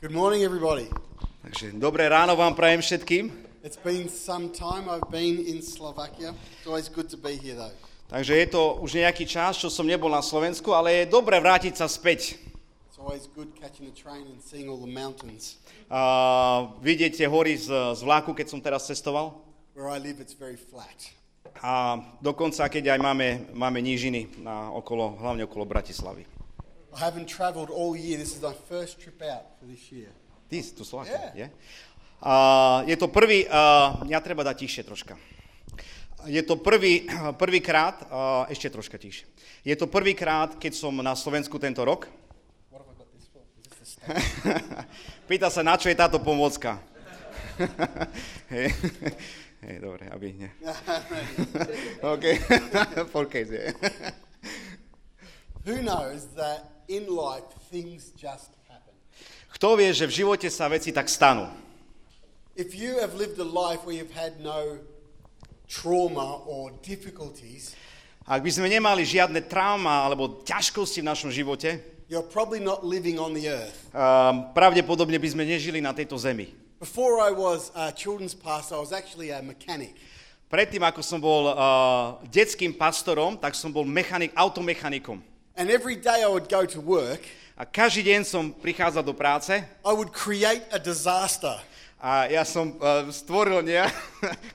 Good morning, everybody. Takže dobré ráno vám prajem všetkým. It's been some time I've been in Slovakia. It's always good to be here, though. Takže je to už nejaký čas, čo som nebol na Slovensku, ale je dobré vrátiť sa späť. It's always good catching a train and seeing all the mountains. A vidieť tie hory z, z vlaku, keď som teraz cestoval. Where I live, it's very flat. A dokonca, keď aj máme, máme nížiny na okolo, hlavne okolo Bratislavy. I haven't travelled all year. This is my first trip out for this year. Ty, tu Slovakia, Yeah. je? A, je to prvý, a, ja treba dať tiššie troška. Je to prvý, prvýkrát, a, ešte troška tiššie. Je to prvýkrát, keď som na Slovensku tento rok. This this? Pýta sa, na čo je táto pomôcka. Hej, Hej, dobre, aby ne. OK, for case, je. Who knows that in life things just happen? Kto vie, že v živote sa veci tak stanú? If you have lived a life where you've had no trauma or difficulties, Ak by sme nemali žiadne trauma alebo ťažkosti v našom živote, you're probably not living on the earth. um, pravdepodobne by sme nežili na tejto zemi. Before I was a children's pastor, I was actually a mechanic. Predtým, ako som bol uh, detským pastorom, tak som bol mechanik, automechanikom. And every day I would go to work, A každý deň som prichádzal do práce I would create a disaster. a ja som uh, stvoril nie,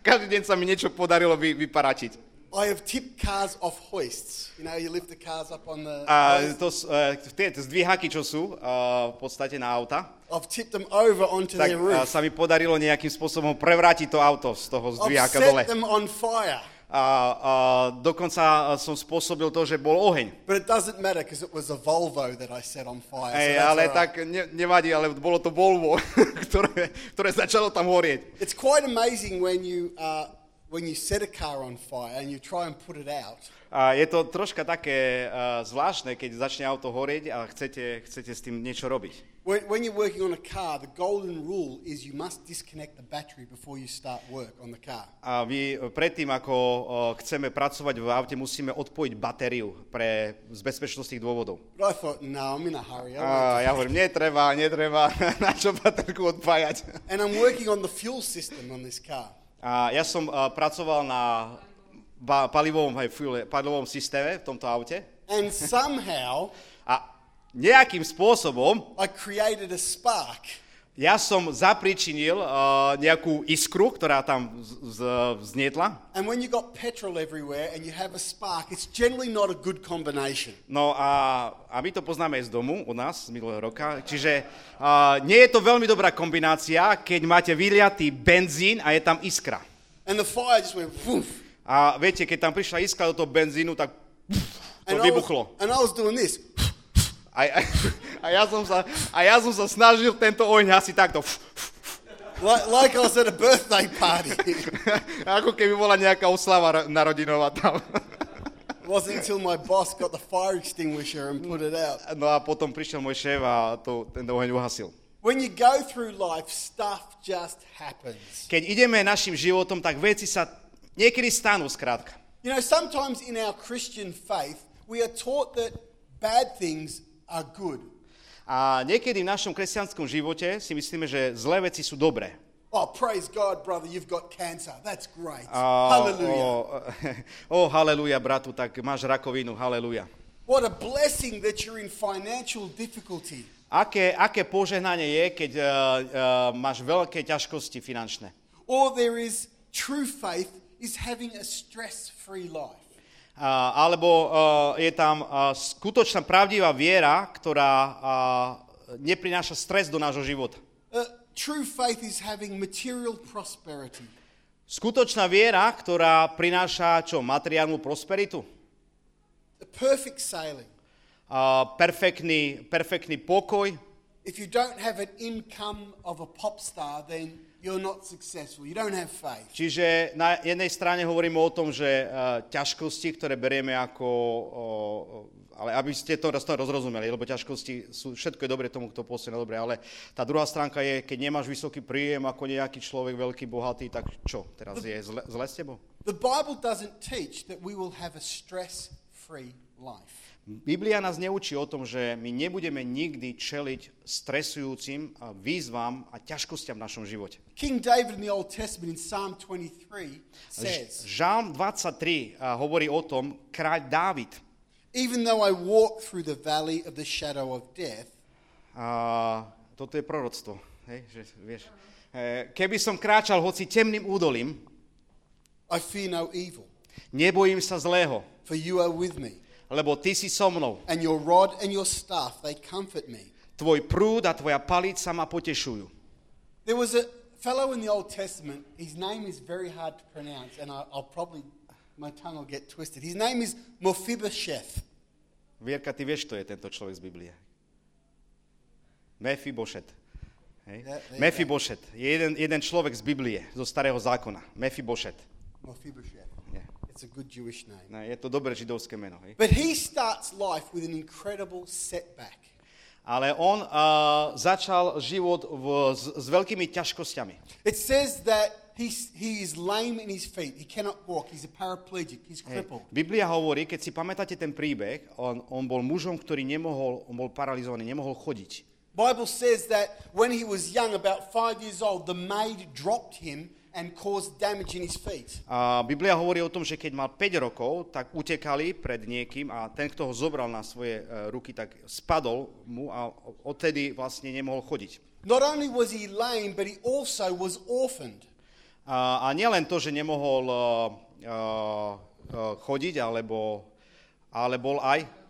každý deň sa mi niečo podarilo vy, vyparačiť. I have tipped cars off hoists. You know, you lift the cars up on the. A to, uh, tie zdvíhaky, čo sú uh, v podstate na auta, I've tipped them over onto tak their roof. sa mi podarilo nejakým spôsobom prevrátiť to auto z toho I've zdvíhaka dole. set them on fire. A, a dokonca som spôsobil to, že bol oheň. But it doesn't matter because it was a Volvo that I set on fire. so Ej, that's ale right. tak ne, nevadí, ale bolo to Volvo, ktoré, ktoré začalo tam horieť. It's quite amazing when you, uh, when you set a car on fire and you try and put it out. A je to troška také uh, zvláštne, keď začne auto horieť a chcete, chcete s tým niečo robiť. When, when you're working on a car, the golden rule is you must disconnect the battery before you start work on the car. A my uh, predtým, ako uh, chceme pracovať v aute, musíme odpojiť batériu pre, z bezpečnostných dôvodov. But I thought, no, I'm in a hurry. A ja hovorím, netreba, netreba, na čo baterku odpájať. And I'm working on the fuel system on this car. A ja som uh, pracoval na ba- palivovom, hej, fuel, palivovom systéme v tomto aute And somehow nejakým spôsobom I created a spark. ja som zapričinil uh, nejakú iskru, ktorá tam z- z- vznietla. And when you got petrol everywhere and you have a spark, it's generally not a good combination. No a, a my to poznáme aj z domu, u nás, z minulého roka. Čiže uh, nie je to veľmi dobrá kombinácia, keď máte vyliatý benzín a je tam iskra. And the fire just went woof. A viete, keď tam prišla iskra do toho benzínu, tak to And I, was, vybuchlo. and I was doing this. A, a, a, ja som sa, a ja som sa snažil tento oheň asi takto. Like, like I was at a birthday party. Ako keby bola nejaká oslava ro- narodinová tam. It wasn't until my boss got the fire extinguisher and put it out. No a potom prišiel môj šéf a to, ten oheň uhasil. When you go through life, stuff just happens. Keď ideme našim životom, tak veci sa niekedy stanú skrátka. You know, sometimes in our Christian faith, we are taught that bad things are good. A niekedy v našom kresťanskom živote si myslíme, že zlé veci sú dobré. Oh, praise God, brother, you've got cancer. That's great. A, Hallelujah. O, o, haleluja, bratu, tak máš rakovinu, haleluja. What a blessing that you're in financial difficulty. Aké, aké požehnanie je, keď uh, uh, máš veľké ťažkosti finančné. Or there is true faith is having a stress-free life. Alebo je tam skutočná pravdivá viera, ktorá neprináša stres do nášho života. True faith is having material prosperity. Skutočná viera, ktorá prináša čo? Materiálnu prosperitu? Perfect sailing. Uh, perfektný, perfektný pokoj. If you don't have an income of a pop star, then you're not successful. You don't have faith. Čiže na jednej strane hovoríme o tom, že uh, ťažkosti, ktoré berieme ako... Uh, ale aby ste to, rozrozumeli, lebo ťažkosti sú, všetko je dobre tomu, kto pôsobí na dobre, ale tá druhá stránka je, keď nemáš vysoký príjem ako nejaký človek veľký, bohatý, tak čo? Teraz je zle, zle s tebou? The Bible doesn't teach that we will have a stress-free life. Biblia nás neučí o tom, že my nebudeme nikdy čeliť stresujúcim výzvam a ťažkostiam v našom živote. King David in the Old Testament in Psalm 23 says, Žálm 23 a, hovorí o tom, kráľ Dávid, Even though I walk through the valley of the shadow of death, a, toto je proroctvo, hej, že vieš, e, keby som kráčal hoci temným údolím, I fear no evil, nebojím sa zlého, for you are with me. lebo ty si so mnou. And your rod and your staff, they comfort me. Tvoj prúd a tvoja palica ma potešujú. There was a fellow in the Old Testament, his name is very hard to pronounce, and I, I'll probably, my tongue will get twisted. His name is Mephibosheth. Vierka, ty vieš, kto je tento človek z Biblie. Mefibošet. Hej? Yeah, Mefibošet. Je jeden, jeden človek z Biblie, zo starého zákona. Mefibošet. Mephibosheth. It's a good Jewish name. No, Je to dobré židovské meno. Hej? But he starts life with an incredible setback. Ale on uh, začal život v, s, s veľkými ťažkosťami. It says that he's, he is lame in his feet. He cannot walk. He's a paraplegic. He's crippled. Biblia hovorí, keď si pamätáte ten príbeh, on, on bol mužom, ktorý nemohol, on bol paralizovaný, nemohol chodiť. Bible says that when he was young, about five years old, the maid dropped him and caused damage in his feet. A Biblia hovorí o tom, že keď mal 5 rokov, tak utekali pred niekým a ten, kto ho zobral na svoje e, ruky, tak spadol mu a odtedy vlastne nemohol chodiť. Not only was he lame, but he also was orphaned. A, a nielen to, že nemohol uh, uh, uh, chodiť, alebo, ale bol aj,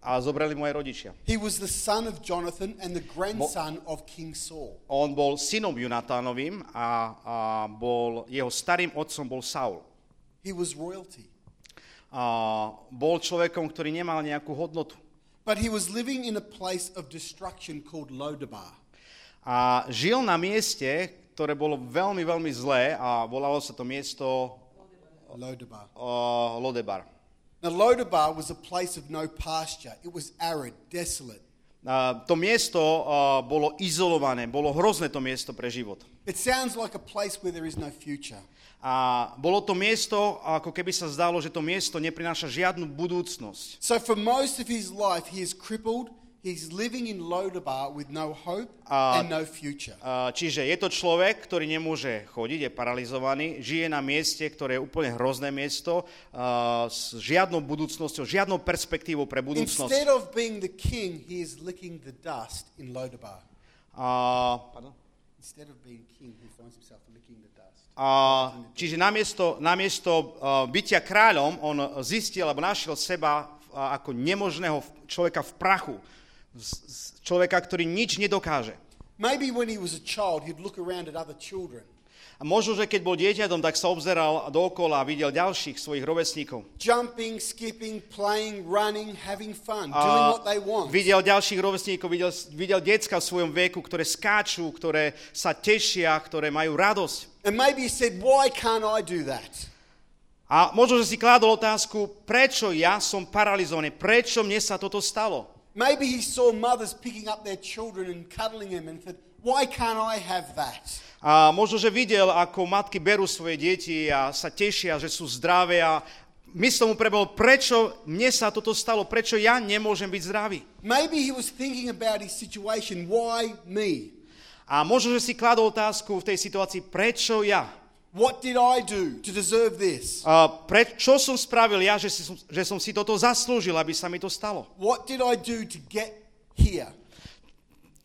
a zobrali aj rodičia. He was the son of Jonathan and the grandson of King Saul. On bol synom Junatánovým a, a bol, jeho starým otcom bol Saul. He was royalty. A bol človekom, ktorý nemal nejakú hodnotu. But he was living in a place of destruction called Lodabar. A žil na mieste, ktoré bolo veľmi, veľmi zlé a volalo sa to miesto Lodabar. uh, Lodebar. Now, Lodabar was a place of no pasture. It was arid, desolate. A to miesto uh, bolo izolované, bolo hrozné to miesto pre život. It sounds like a place where there is no future. A bolo to miesto, ako keby sa zdalo, že to miesto neprináša žiadnu budúcnosť. So, for most of his life, he is crippled. He's living in Lodabar with no hope Uh, and no future. A, Čiže je to človek, ktorý nemôže chodiť, je paralizovaný, žije na mieste, ktoré je úplne hrozné miesto, a, s žiadnou budúcnosťou, žiadnou perspektívou pre budúcnosť. Instead of being the king, he is licking the dust in Lodabar. A, pardon? Instead of being king, he finds himself licking the dust. A, čiže namiesto, namiesto uh, bytia kráľom, on zistil alebo našiel seba uh, ako nemožného človeka v prachu. Z- z- Človeka, ktorý nič nedokáže. Maybe when he was a child, he'd look around at other children, A možno, že keď bol dieťatom, tak sa obzeral dookola a videl ďalších svojich rovesníkov. jumping, skipping, playing, running, having fun, doing what they want. videl ďalších rovesníkov, videl, videl decka v svojom veku, ktoré skáču, ktoré sa tešia, ktoré majú radosť. And maybe he said, Why can't I do that? A možno, že si kládol otázku, prečo ja som paralizovaný, prečo mne sa toto stalo? Maybe he saw mothers picking up their children and cuddling them and said, Why can't I have that? A možno, že videl, ako matky berú svoje deti a sa tešia, že sú zdravé a myslel mu prebol, prečo mne sa toto stalo, prečo ja nemôžem byť zdravý. Maybe he was thinking about his situation, Why me? A možno, že si kladol otázku v tej situácii, prečo ja? What did I do to deserve this? A pre, čo som spravil ja, že, si, že som si toto zaslúžil, aby sa mi to stalo? What did I do to get here?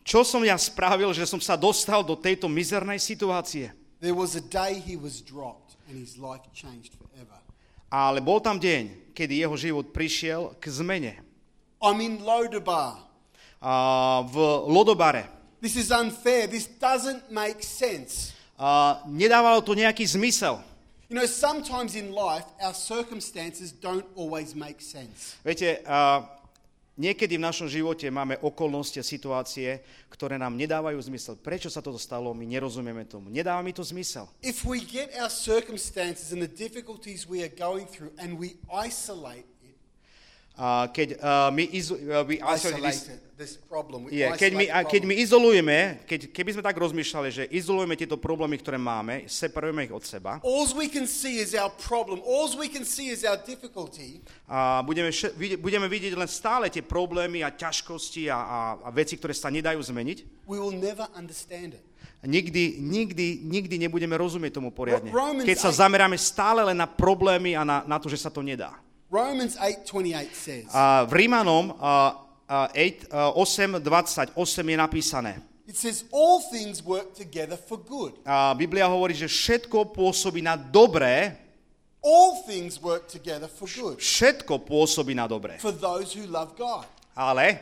Čo som ja spravil, že som sa dostal do tejto mizernej situácie? There was a day he was dropped and his life changed forever. Ale bol tam deň, kedy jeho život prišiel k zmene. I'm in Lodabar. A v Lodobare. This is unfair. This doesn't make sense. A nedávalo to nejaký zmysel. You know, sometimes in life, our circumstances don't always make sense. Viete, a niekedy v našom živote máme okolnosti a situácie, ktoré nám nedávajú zmysel. Prečo sa toto stalo? My nerozumieme tomu. Nedáva mi to zmysel. If we get our circumstances and the difficulties we are going through and we isolate A keď uh, my, izo, uh, we isolate this, isolate this problem. We yeah, keď, my, a keď izolujeme, keď, keby sme tak rozmýšľali, že izolujeme tieto problémy, ktoré máme, separujeme ich od seba All we can see is our problem. All we can see is our difficulty. a budeme, vidieť len stále tie problémy a ťažkosti a, a, a veci, ktoré sa nedajú zmeniť, We will never understand it. nikdy, nikdy, nikdy nebudeme rozumieť tomu poriadne. Keď sa zameráme stále len na problémy a na, na to, že sa to nedá. Romans 8:28 says, A v Rímanom a, a 8, a 8, 28 je napísané. it says all things work together for good. A Biblia hovorí, že všetko pôsobí na dobré, All things work together for good všetko pôsobí na dobré. for those who love God. Ale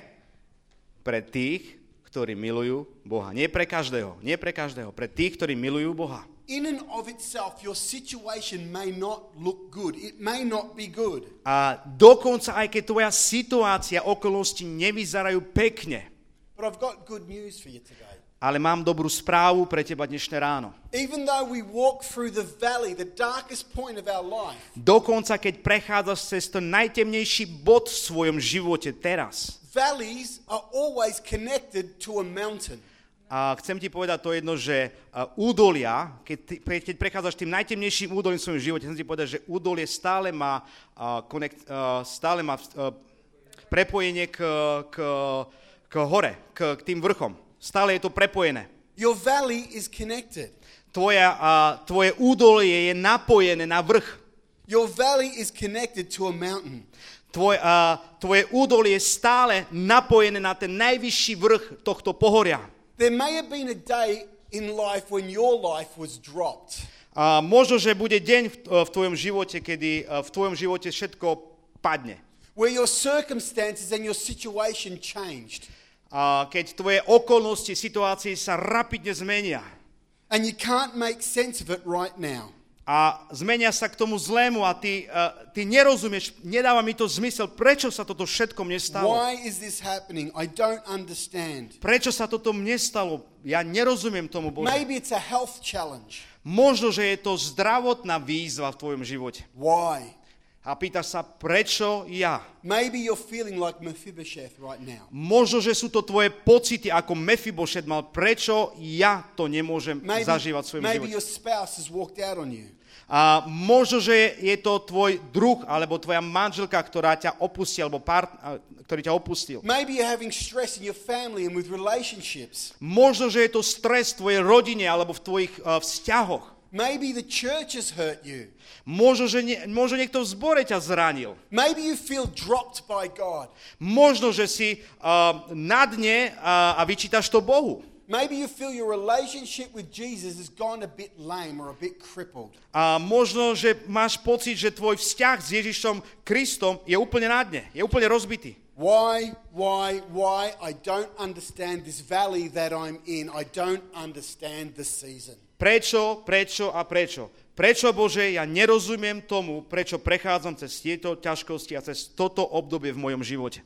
pre tých, ktorí milujú Boha. Nie pre každého, nie pre každého, pre tých, ktorí milujú Boha. In and of itself, your situation may not look good. It may not be good. A dokonca aj keď tvoja situácia, okolnosti nevyzerajú pekne, But I've got good news for you today. ale mám dobrú správu pre teba dnešné ráno. Dokonca keď prechádzaš cez ten najtemnejší bod v svojom živote teraz, valleys are always connected to a mountain. A chcem ti povedať to jedno, že údolia, keď, ty, keď prechádzaš tým najtemnejším údolím v svojom živote, chcem ti povedať, že údolie stále má, a, connect, a, stále má a, prepojenie k, k, k hore, k, k tým vrchom. Stále je to prepojené. Your valley is connected. Tvoja, a, tvoje údolie je napojené na vrch. Your valley is connected to a mountain. Tvoj, a, tvoje údolie je stále napojené na ten najvyšší vrch tohto pohoria. There may have been a day in life when your life was dropped. A možno, že bude deň v, v tvojom živote, kedy a, v tvojom živote všetko padne. where your circumstances and your situation changed. A keď tvoje okolnosti, situácie sa rapidne zmenia And you can't make sense of it right now. A zmenia sa k tomu zlému a ty, a, ty nerozumieš, nedáva mi to zmysel, prečo sa toto všetko mne stalo. Why is this happening? I don't understand. Prečo sa toto mne stalo? Ja nerozumiem tomu, Bože. Maybe it's a health challenge. Možno, že je to zdravotná výzva v tvojom živote. Why? A pýtaš sa, prečo ja? Maybe you're feeling like Mephibosheth right now. Možno, že sú to tvoje pocity, ako Mephibosheth mal, prečo ja to nemôžem Maybe, zažívať v svojom maybe živote. your spouse has walked out on you. A možno, že je to tvoj druh alebo tvoja manželka, ktorá ťa opustí, alebo part, ktorý ťa opustil. Maybe you're having stress in your family and with relationships. Možno, že je to stres v tvojej rodine alebo v tvojich uh, vzťahoch. Maybe the church has hurt you. Možno, že nie, možno niekto v zbore ťa zranil. Maybe you feel dropped by God. Možno, že si uh, na dne uh, a vyčítaš to Bohu. Maybe you feel your relationship with Jesus has gone a bit lame or a bit crippled. A možno, že máš pocit, že tvoj vzťah s Ježišom Kristom je úplne na dne, je úplne rozbitý. Why, why, why? I don't understand this valley that I'm in. I don't understand the season. Prečo, prečo a prečo? Prečo, Bože, ja nerozumiem tomu, prečo prechádzam cez tieto ťažkosti a cez toto obdobie v mojom živote.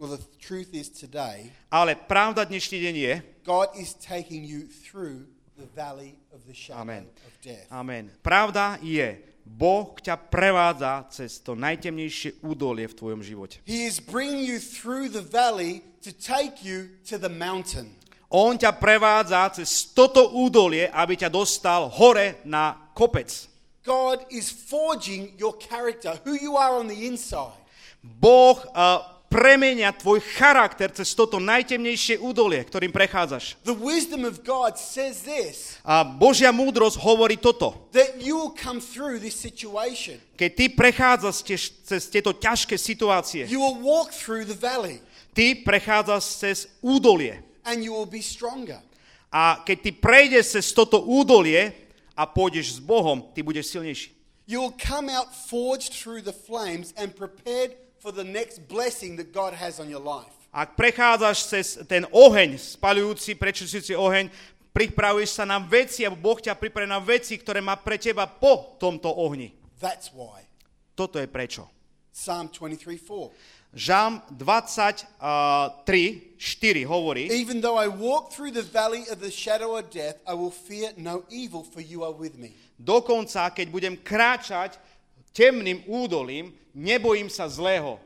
Well, the truth is today, Ale pravda dnešný deň je, God is taking you through the valley of the shadow Amen. of death. Amen. Pravda je, Boh ťa prevádza cez to najtemnejšie údolie v tvojom živote. He is bringing you through the valley to take you to the mountain. On ťa prevádza cez toto údolie, aby ťa dostal hore na kopec. God is forging your character, who you are on the inside. Boh uh, premenia tvoj charakter cez toto najtemnejšie údolie, ktorým prechádzaš. The wisdom of God says this A Božia múdrosť hovorí toto. that you will come through this situation. Keď ty prechádzaš tiež cez tieto ťažké situácie, You will walk through the valley ty prechádzaš cez údolie. And you will be stronger. A keď ty prejdeš cez toto údolie a pôjdeš s Bohom, ty budeš silnejší. You will come out forged through the flames and prepared for the next blessing that God has on your life. Ak prechádzaš cez ten oheň, spalujúci, prečistujúci oheň, pripravuješ sa na veci, alebo Boh ťa pripravuje na veci, ktoré má pre teba po tomto ohni. That's why. Toto je prečo. Psalm 23 4. Žám 23, 4 hovorí, Even though I walk through the valley of the shadow of death, I will fear no evil, for you are with me. dokonca keď budem kráčať temným údolím, nebojím sa zlého,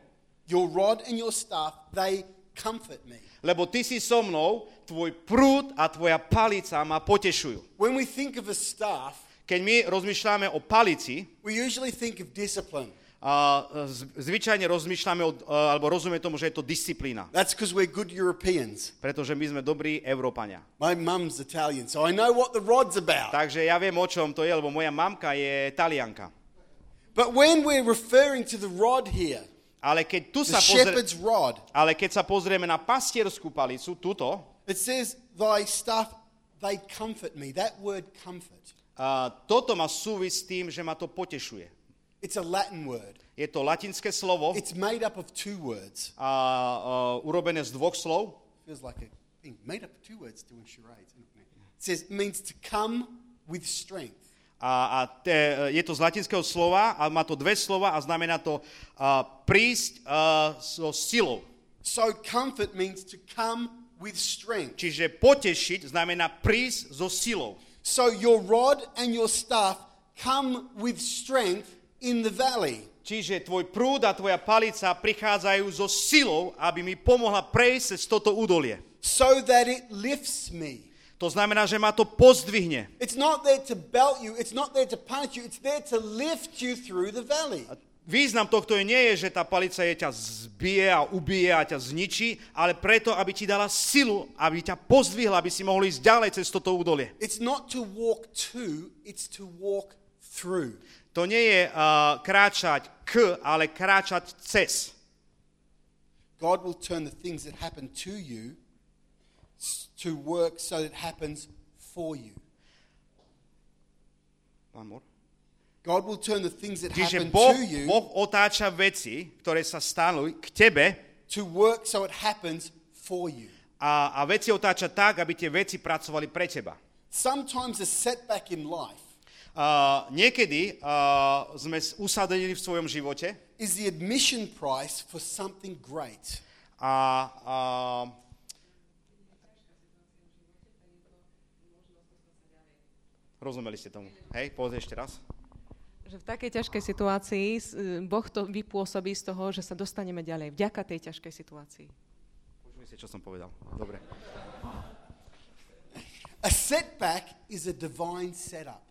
Your rod and your staff, they comfort me. Lebo ty si so mnou, tvoj prúd a tvoja palica ma potešujú. When we think of a staff, Keď my rozmýšľame o palici, we usually think of discipline. Z- zvyčajne rozmýšľame, o, a- alebo rozumieme tomu, že je to disciplína. That's because we're good Europeans. Pretože my sme dobrí Európania. My mum's Italian, so I know what the rod's about. Takže ja viem, o čom to je, lebo moja mamka je talianka. But when we're referring to the rod here, Ale keď, tu sa pozrie, rod, ale keď sa pozrieme na pastierskú palicu, túto, it says, Thy staff, they comfort me. That word comfort, a toto má súvisť s tým, že ma to potešuje. It's a Latin word. Je to latinské slovo It's made up of two words. a, a urobené z dvoch slov. Feels like a thing. Made up of two words doing charades. it? It says, it means to come with strength. A, a te, je to z latinského slova a má to dve slova a znamená to a, prísť a, so silou. So comfort means to come with strength. Čiže potešiť znamená prísť so silou. So your rod and your staff come with strength in the valley. Čiže tvoj prúd a tvoja palica prichádzajú so silou, aby mi pomohla prejsť cez toto údolie. So that it lifts me. To znamená, že ma to pozdvihne. It's not there to belt you, it's not there to punish you, it's there to lift you through the valley. Význam tohto nie je, že tá palica je ťa zbije a ubije a ťa zničí, ale preto, aby ti dala silu, aby ťa pozdvihla, aby si mohol ísť ďalej cez toto údolie. It's not to walk to, it's to walk through. To nie je uh, kráčať k, ale kráčať cez. God will turn the things that happen to you to work so that it happens for you. One more. God will turn the things that Čiže happen boh, to you boh otáča veci, ktoré sa stanú k tebe to work so it happens for you. a, a veci otáča tak, aby tie veci pracovali pre teba. Sometimes a setback in life Uh, niekedy uh, sme usadení v svojom živote is the admission price for something great. a, a rozumeli ste tomu. Hej, povedz ešte raz. Že v takej ťažkej situácii e, Boh to vypôsobí z toho, že sa dostaneme ďalej. Vďaka tej ťažkej situácii. Počuli ste, čo som povedal. Dobre. A setback is a divine setup.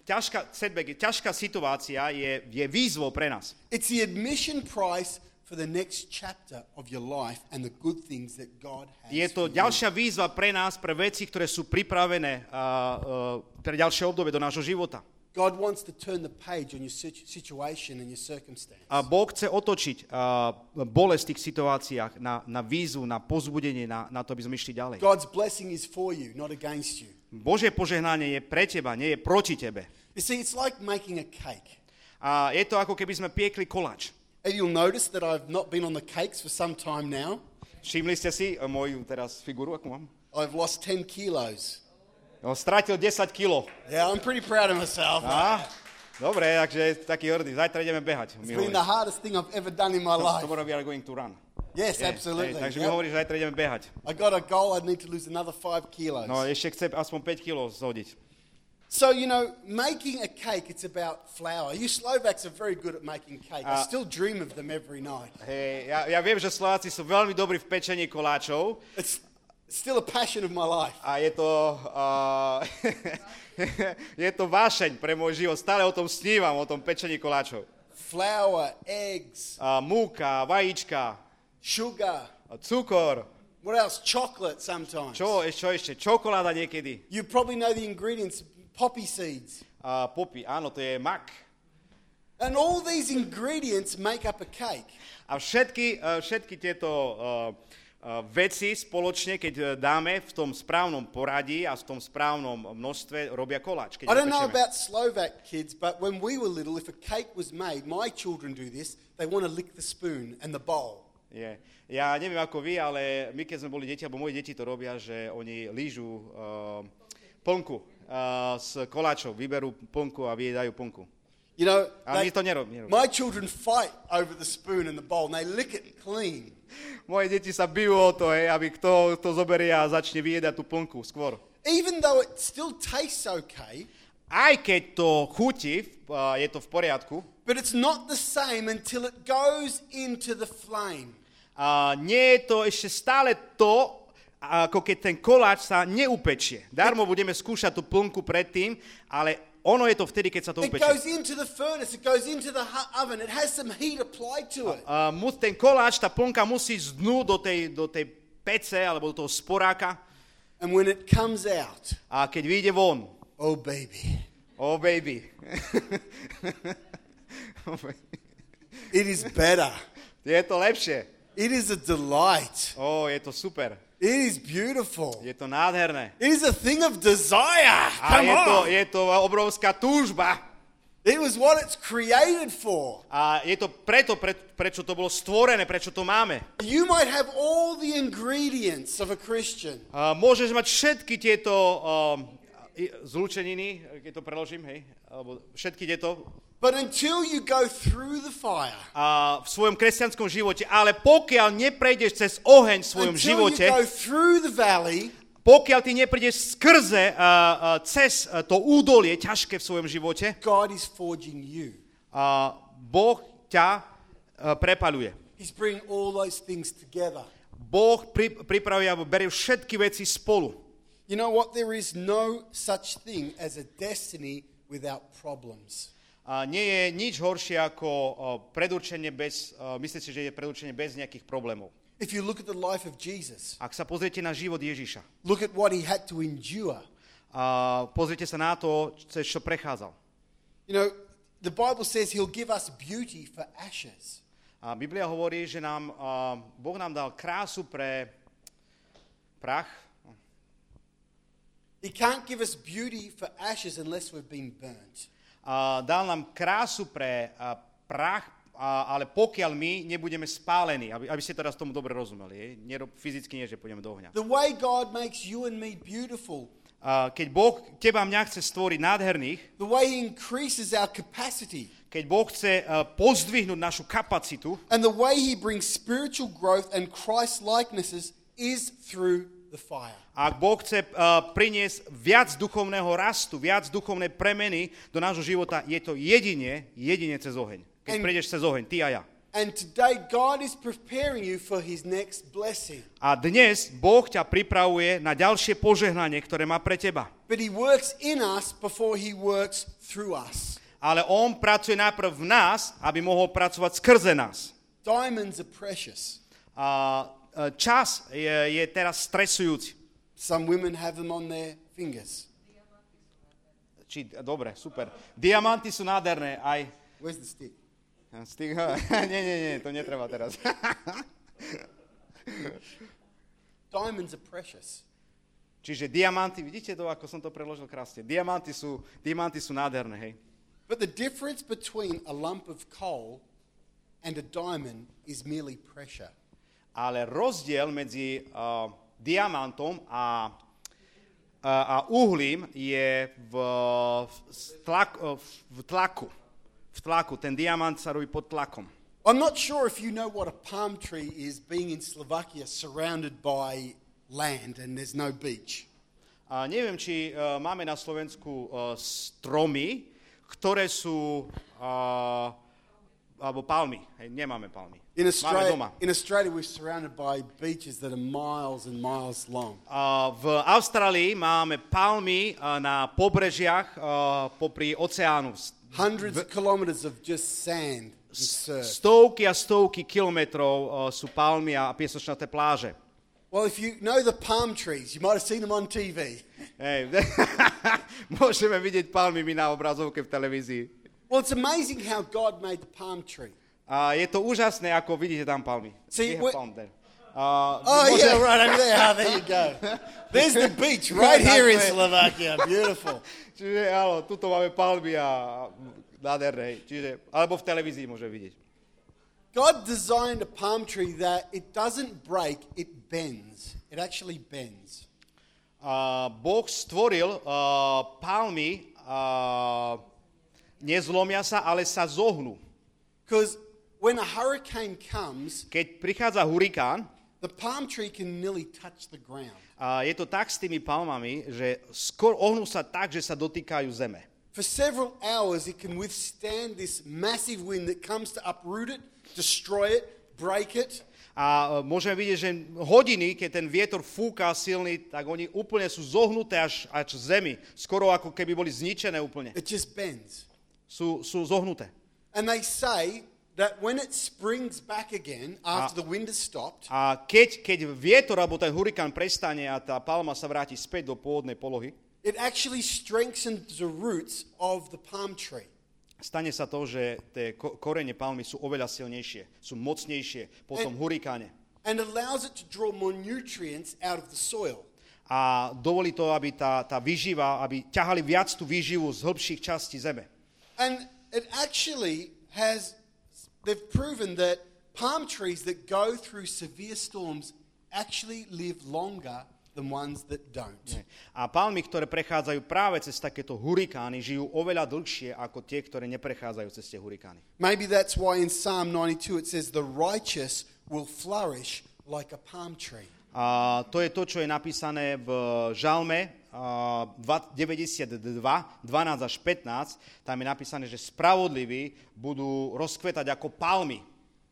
Ťažká, setback, ťažká situácia je, je výzvou pre nás. It's the admission price for the next chapter of your life and the good things that God has. Je to ďalšia výzva pre nás, pre veci, ktoré sú pripravené uh, uh, pre ďalšie obdobie do nášho života. God wants to turn the page on your situ- situation and your circumstance. A Boh chce otočiť uh, bolesť v tých situáciách na, na výzvu, na pozbudenie, na, na to, aby sme išli ďalej. God's blessing is for you, not against you. Božie požehnanie je pre teba, nie je proti tebe. You see, it's like making a cake. A je to ako keby sme piekli koláč. And you'll notice that I've not been on the cakes for some time now. Všimli ste si uh, moju teraz figuru, akú mám? I've lost 10 kilos. No, stratil 10 kilo. Yeah, I'm pretty proud of myself. Á, dobre, takže taký hrdý. Zajtra ideme behať. It's been the hardest thing I've ever done in my life. Tomorrow we are going to run. Yes, Je, absolutely. takže mi Yep. hovoríš, že zajtra ideme behať. I got a goal, I need to lose another five kilos. No ešte chce aspoň 5 kilo zhodiť. So, you know, making a cake, it's about flour. You Slovaks are very good at making cake. I Uh, still dream of them every night. Hej, ja, ja viem, že Slováci sú veľmi dobrí v pečení koláčov It's still a passion of my life. a je to, uh, je to vášeň pre môj život. Stále o tom snívam, o tom pečení koláčov. Flour, eggs, A múka, vajíčka, sugar. a cukor, What else? Chocolate sometimes. čo, čo ešte, čokoláda niekedy. You probably know the ingredients poppy seeds. A popy, áno, to je mak. And all these ingredients make up a cake. A všetky, uh, všetky tieto uh, veci spoločne, keď dáme v tom správnom poradí a v tom správnom množstve, robia koláč. Keď I don't know about Slovak kids, but when we were little, if a cake was made, my children do this, they want to lick the spoon and the bowl. Je. Ja neviem ako vy, ale my keď sme boli deti, alebo moje deti to robia, že oni lížu uh, plnku uh, s koláčov, vyberú plnku a vyjedajú plnku. You know, they- my to nerobíme. nerobíme. my children fight over the spoon and the bowl, and they lick it clean. Moje deti sa bijú o to, hej, aby kto to zoberie a začne vyjedať tú plnku skôr. Even though it still tastes okay, Aj keď to chutí, uh, je to v poriadku, But it's not the same until it goes into the flame. A nie je to ešte stále to, ako keď ten koláč sa neupečie. Darmo budeme skúšať tú plnku predtým, ale ono je to vtedy, keď sa to upečie. A ten koláč, tá plnka musí zdnúť do tej, do tej pece alebo do toho sporáka And when it comes out, a keď vyjde von, oh baby, oh baby. it is better. je to lepšie. It is a delight. Ó, je to super. It is beautiful. Je to nádherné. It is a thing of desire. A Come je to, on. je to obrovská túžba. It was what it's created for. A je to preto, pre, prečo to bolo stvorené, prečo to máme. You might have all the ingredients of a Christian, A môžeš mať všetky tieto um, zlúčeniny, keď to preložím, hej, alebo všetky tieto but until you go through the fire, a v svojom kresťanskom živote, ale pokiaľ neprejdeš cez oheň v svojom until živote, you go through the valley, pokiaľ ty neprídeš skrze, uh, uh, cez uh, to údolie ťažké v svojom živote, God is forging you. uh, Boh ťa uh, prepaluje. He's bringing all those things together. Boh pri, pripravuje alebo berie všetky veci spolu. You know what? There is no such thing as a destiny without problems. Nie je nič horšie ako predurčenie bez, myslíte si, že je predurčenie bez nejakých problémov. If you look at the life of Jesus, Ak sa pozriete na život Ježiša, look at what he had to endure. a pozrite sa na to, cez čo prechádzal. You know, the Bible says he'll give us beauty for ashes. A Biblia hovorí, že nám, uh, Boh nám dal krásu pre prach, He can't give us beauty for ashes unless we've been burnt. Dal nám krásu pre prach, ale pokiaľ my nebudeme spálení, aby, aby ste teraz tomu dobre rozumeli? Nero, fyzicky nie, že pôjdeme do ohňa. The way God makes you and me beautiful, keď Boh teba mňa chce stvoriť nádherných, the way he increases our capacity, keď Boh chce uh, pozdvihnúť našu kapacitu, and the way he brings spiritual growth and Christ likenesses is through. Ak Boh chce uh, priniesť viac duchovného rastu, viac duchovnej premeny do nášho života, je to jedine, jedine cez oheň. Keď And- prejdeš cez oheň, ty a ja. And today, God is preparing you for his next blessing. A dnes Boh ťa pripravuje na ďalšie požehnanie, ktoré má pre teba. But he works in us before he works through us. Ale On pracuje najprv v nás, aby mohol pracovať skrze nás. Diamonds are precious. A čas je, je teraz stresujúci. Some women have them on their fingers. Či, dobre, super. Diamanty sú nádherné, aj... Where's the stick? Tých, nie, nie, nie, to netreba teraz. Diamonds are precious. Čiže diamanty, vidíte to, ako som to preložil krásne. Diamanty sú, diamanty sú nádherné, hej. But the difference between a lump of coal and a diamond is merely pressure. Ale rozdiel medzi uh, diamantom a, a, a uhlím je v, v, tlak, uh, v tlaku. V tlaku. Ten diamant sa robí pod tlakom. I'm not sure if you know what a palm tree is being in Slovakia surrounded by land and there's no beach. A neviem, či uh, máme na Slovensku uh, stromy, ktoré sú... Uh, alebo palmy. Hej, nemáme palmy. In Australia, in Australia, we're surrounded by beaches that are miles and miles long. A v Austrálii máme palmy a na pobrežiach a popri oceánu. Hundreds of kilometers of just sand and surf. Stovky a stovky kilometrov a, sú palmy a piesočnaté pláže. Well, if you know the palm trees, you might have seen them on TV. Hej, môžeme vidieť palmy my na obrazovke v televízii. Well, it's amazing how God made the palm tree. A je to úžasné, ako vidíte tam palmy. See, We palm there. A Oh, yeah, right over there. Ah, there you go. There's the beach right here in. Slovakia. Beautiful. Čiže áno, tuto máme palmy a nádherné. Čiže, alebo v televízii môže vidieť. God designed a palm tree that it doesn't break, it bends. It actually bends. A boh stvoril uh, palmy, uh, nezlomia sa, ale sa zohnú. Because when a hurricane comes, Keď prichádza hurikán, the palm tree can nearly touch the ground. a je to tak s tými palmami, že skôr ohnú sa tak, že sa dotýkajú zeme. For several hours, it can withstand this massive wind that comes to uproot it, destroy it, break it. A e, môžeme vidieť, že hodiny, keď ten vietor fúka silný, tak oni úplne sú zohnuté až, až zemi. Skoro ako keby boli zničené úplne. It just bends. Sú, sú zohnuté. And they say that when it springs back again after the wind has stopped, A keď, keď vietor alebo ten hurikán prestane a tá palma sa vráti späť do pôvodnej polohy, it actually strengthens the roots of the palm tree. stane sa to, že tie ko- korene palmy sú oveľa silnejšie, sú mocnejšie po tom And- hurikáne. And allows it to draw more nutrients out of the soil. A dovolí to, aby tá, tá výživa, aby ťahali viac tú výživu z hĺbších častí zeme. And it actually has, they've proven that palm trees that go through severe storms actually live longer than ones that don't. A palmy, ktoré prechádzajú práve cez takéto hurikány, žijú oveľa dlhšie ako tie, ktoré neprechádzajú cez tie hurikány. Maybe that's why in Psalm 92 it says, The righteous will flourish like a palm tree. A to je to, čo je napísané v Žalme a, dva- 92, 12 až 15. Tam je napísané, že spravodliví budú rozkvetať ako palmy.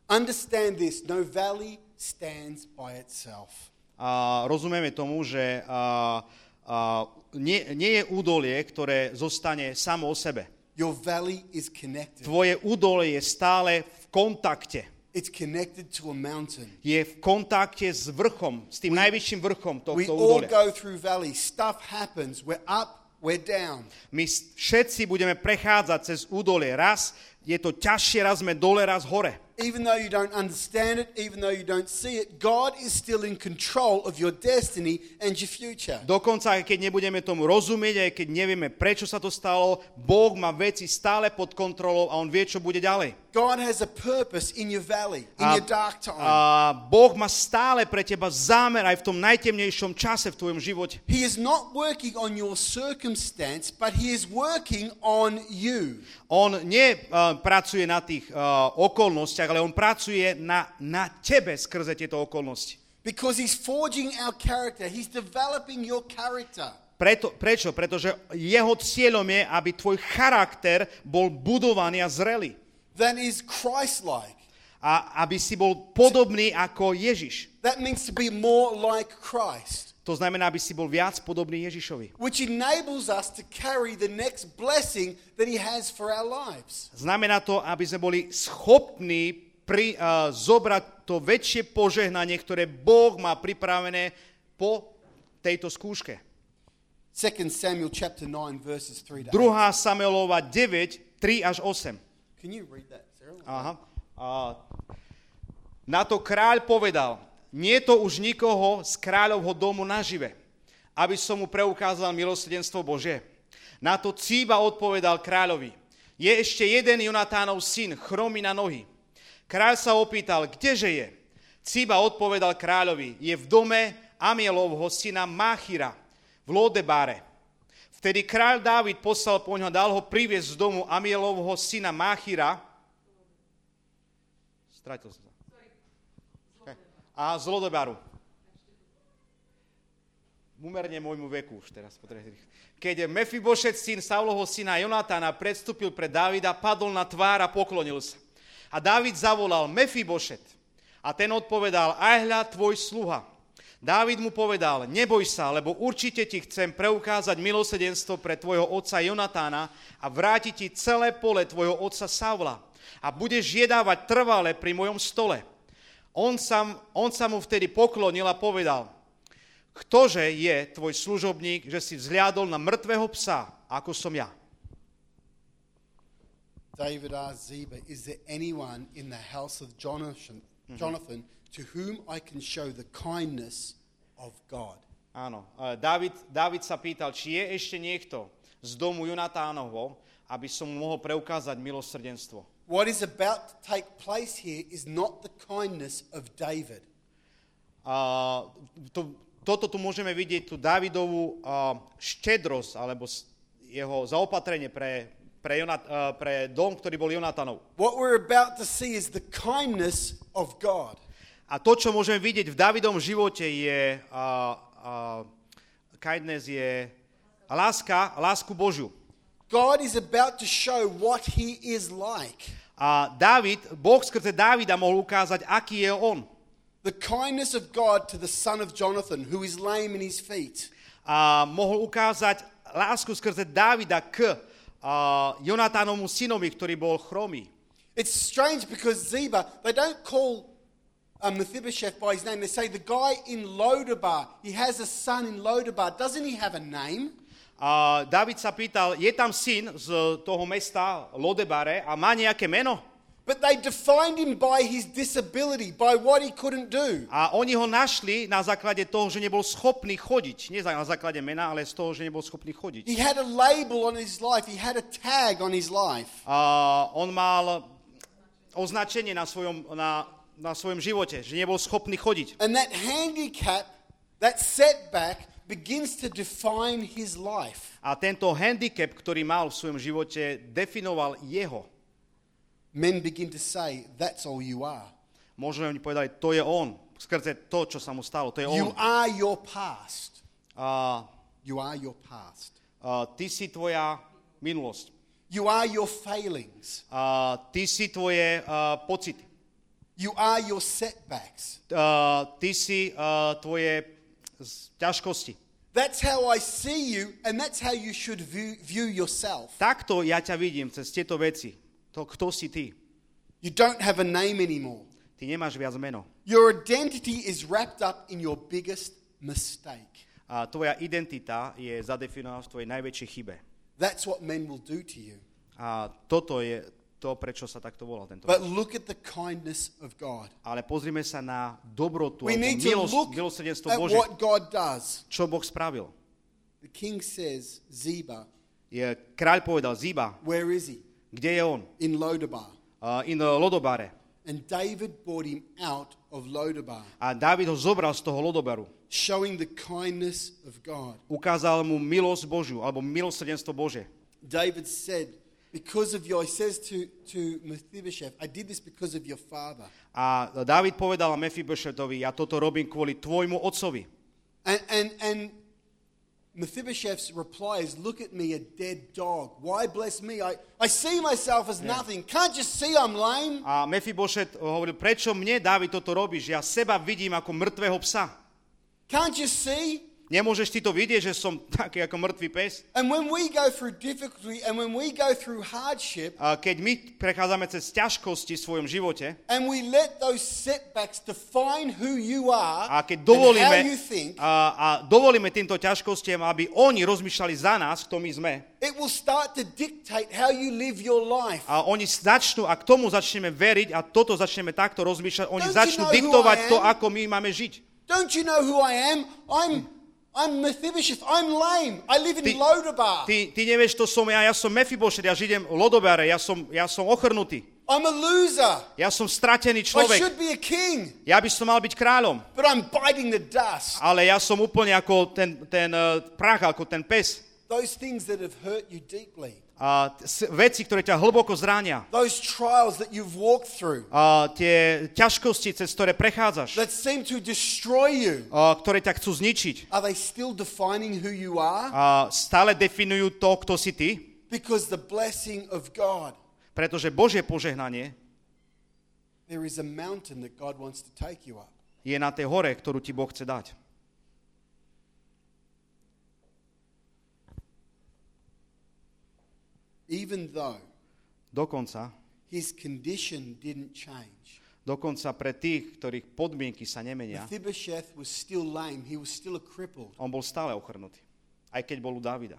Understand this no valley stands by itself. A rozumieme tomu, že a, a, nie, nie je údolie, ktoré zostane samo o sebe. Your valley is connected. Tvoje údolie je stále v kontakte. It's connected to a mountain. Je v kontakte s vrchom, s tým najvyšším vrchom We tohto all údolia. go through valleys. Stuff happens. We're up, we're down. My všetci budeme prechádzať cez údolie. Raz je to ťažšie, raz sme dole, raz hore. Even though you don't understand it, even though you don't see it, God is still in control of your destiny and your future. Dokonca, aj keď nebudeme tomu rozumieť, aj keď nevieme, prečo sa to stalo, Boh má veci stále pod kontrolou a On vie, čo bude ďalej. God has a purpose in your valley, in A, your dark time. a Boh má stále pre teba zámer aj v tom najtemnejšom čase v tvojom živote. He is not working on your circumstance, but He is working on you. On nepracuje na tých uh, okolnostiach, ale on pracuje na, na tebe skrze tieto okolnosti. Because He's forging our character, He's developing your character. Preto, prečo? Pretože jeho cieľom je, aby tvoj charakter bol budovaný a zrelý. That is Christ like. A aby si bol podobný ako Ježiš. That means to be more like Christ, To znamená, aby si bol viac podobný Ježišovi. which enables us to carry the next blessing that He has for our lives. Znamená to, aby sme boli schopní pri, uh, zobrať to väčšie požehnanie, ktoré Boh má pripravené po tejto skúške. 2 Samuel chapter 9 verses 3 to 8. 2. Samuelova 9, 3 až 8. Can you read that, Sarah? Aha. A na to kráľ povedal, nie to už nikoho z kráľovho domu nažive, aby som mu preukázal milosrdenstvo Bože. Na to Cíba odpovedal kráľovi, je ešte jeden Jonatánov syn, chromý na nohy. Kráľ sa opýtal, kdeže je? Cíba odpovedal kráľovi, je v dome Amielovho syna Máchira v Lodebáre. Vtedy kráľ Dávid poslal po ňo dal ho priviesť z domu Amielovho syna Máchira, Stratil som. A z Lodebaru. Umerne môjmu veku už teraz. Keď Mefibošet, syn Saulovho syna Jonatána, predstúpil pred Dávida, padol na tvár a poklonil sa. A Dávid zavolal Mefibošet. A ten odpovedal, aj hľa tvoj sluha. Dávid mu povedal, neboj sa, lebo určite ti chcem preukázať milosedenstvo pre tvojho otca Jonatána a vrátiť ti celé pole tvojho otca Saula a budeš jedávať trvale pri mojom stole. On sa, on sa mu vtedy poklonil a povedal, ktože je tvoj služobník, že si vzliadol na mŕtvého psa, ako som ja. David asked Ziba, Is there anyone in the house of Jonathan, Jonathan to whom I can show the kindness of God? Áno, David, David sa pýtal, či je ešte niekto z domu Jonatánovho, aby som mu mohol preukázať milosrdenstvo. What is about to take place here is not the kindness of David. A to, toto tu môžeme vidieť, tú Davidovú a, štedrosť, alebo jeho zaopatrenie pre, pre, Jonat, a, pre dom, ktorý bol Jonatanov. What we're about to see is the kindness of God. A to, čo môžeme vidieť v Davidom živote je, a, a, kindness je láska, lásku Božiu. God is about to show what he is like. A Dávid, Boh skrze Dávida mohol ukázať, aký je on. The kindness of God to the son of Jonathan, who is lame in his feet. A mohol ukázať lásku skrze Dávida k a, Jonatánovmu synovi, ktorý bol chromý. It's strange because Ziba, they don't call um, Mephibosheth by his name. They say the guy in Lodabar, he has a son in Lodabar. Doesn't he have a name? A David sa pýtal, je tam syn z toho mesta Lodebare a má nejaké meno? But they defined him by his disability, by what he couldn't do. A oni ho našli na základe toho, že nebol schopný chodiť. Nie na základe mena, ale z toho, že nebol schopný chodiť. He had a label on his life, he had a tag on his life. A on mal označenie na svojom, na, na svojom živote, že nebol schopný chodiť. And that handicap, that setback, begins to define his life. A tento handicap, ktorý mal v svojom živote, definoval jeho. Men begin to say, that's all you are. Možno oni povedali, to je on, skrze to, čo sa mu stalo, to je You on. are your past. A, You are your past. a, ty si tvoja minulosť. You are your failings. A, ty si tvoje a, pocity. You are your setbacks. A, ty si a, tvoje z- ťažkosti. That's how I see you, and that's how you should view, view yourself. Takto ja ťa vidím cez tieto veci. To, kto si ty. You don't have a name anymore. Ty nemáš viac meno. Your identity is wrapped up in your biggest mistake. A tvoja identita je zadefinovaná v tvojej najväčšej chybe. That's what men will do to you. A toto je to, prečo sa takto volá tento But look at the kindness of God. Ale pozrime sa na dobrotu, We need to look milosrdenstvo at Bože. what God does. Čo Boh spravil? The king says, Ziba, Je, kráľ povedal, Ziba, where is he? kde je on? In Lodabar. Uh, in Lodobare. And David brought him out of Lodabar, A Dávid ho zobral z toho Lodobaru. showing the kindness of God. Ukázal mu milosť Božiu, alebo milosrdenstvo Bože. David said, because of your, he says to, to Mephibosheth, I did this because of your father. A Dávid povedal Mefibošetovi, ja toto robím kvôli tvojmu otcovi. And, and, and Mephibosheth's reply is, Look at me, a dead dog. Why bless me? I, I see myself as nothing. Can't you see I'm lame? A Mefibošet hovoril, prečo mne, Dávid, toto robíš? Ja seba vidím ako mŕtvého psa. Can't you see? Nemôžeš ty to vidieť, že som taký ako mŕtvý pes? And when we go through difficulty and when we go through hardship A keď my prechádzame cez ťažkosti v svojom živote and we let those setbacks define who you are a keď and how dovolíme, you think, a, a dovolíme týmto ťažkostiam, aby oni rozmýšľali za nás, kto my sme, it will start to dictate how you live your life. a oni začnú, a k tomu začneme veriť a toto začneme takto rozmýšľať, oni Don't you začnú know who diktovať to, ako my máme žiť. Don't you know who I am? I'm I'm Mephibosheth. I'm lame. I live in Ty, Lodabar. ty, ty nevieš, to som ja, ja som Mefibošet, ja žijem v Lodobare, ja som, ja som ochrnutý, I'm a loser. ja som stratený I človek, should be a king, ja by som mal byť kráľom, but I'm biting the dust. ale ja som úplne ako ten, ten uh, prach, ako ten pes. Those things that have hurt you deeply, A veci, ktoré ťa hlboko zránia, those trials that you've walked through, a tie ťažkosti, cez ktoré prechádzaš, that seem to destroy you, a ktoré ťa chcú zničiť, are they still defining who you are? a stále definujú to, kto si ty, Because the blessing of God, pretože Božie požehnanie there is a mountain that God wants to take you up. je na tej hore, ktorú ti Boh chce dať. Even though Dokonca, his condition didn't change. dokonca pre tých, ktorých podmienky sa nemenia, Mephibosheth was still lame. He was still a crippled. on bol stále ochrnutý. Aj keď bol u Davida.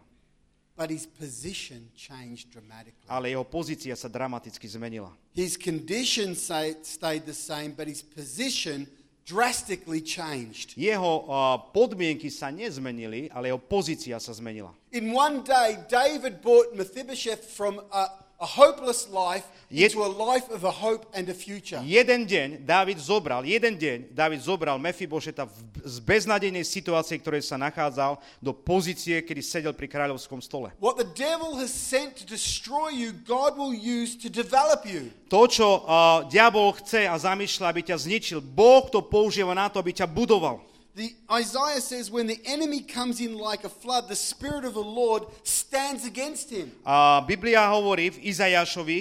But his position changed dramatically. Ale jeho pozícia sa dramaticky zmenila. His condition stayed the same, but his position drastically changed. Jeho uh, podmienky sa nezmenili, ale jeho pozícia sa zmenila. In one day, David bought Mephibosheth from a, a hopeless life into a life of a hope and a future. Jeden deň Dávid zobral, jeden deň Dávid zobral Mefibošeta z beznadejnej situácie, ktorej sa nachádzal, do pozície, kedy sedel pri kráľovskom stole. What the devil has sent to destroy you, God will use to develop you. To, čo uh, diabol chce a zamýšľa, aby ťa zničil, Boh to používa na to, aby ťa budoval. The Isaiah says, when the enemy comes in like a flood, the Spirit of the Lord stands against him. A Biblia hovorí v Izajašovi,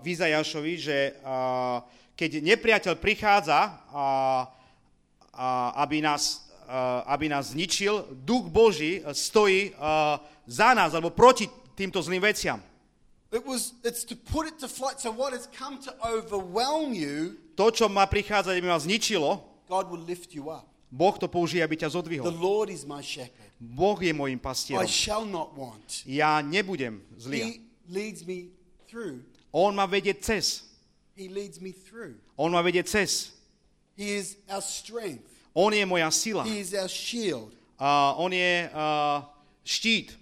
v Izajašovi že keď nepriateľ prichádza, aby, nás, aby nás zničil, duch Boží stojí za nás, alebo proti týmto zlým veciam. It was, it's to put it to flight. So what has come to overwhelm you, To, čo má prichádzať, aby ma zničilo, God will lift you up. Boh to použije, aby ťa The zodvihol. Lord is my shepherd. Boh je môjim I pastierom. shall not want. Ja nebudem zlý. He leads me through. On ma vedie cez. He leads me through. On ma vedie cez. He is our strength. On je moja sila. He is our shield. A on je uh, štít.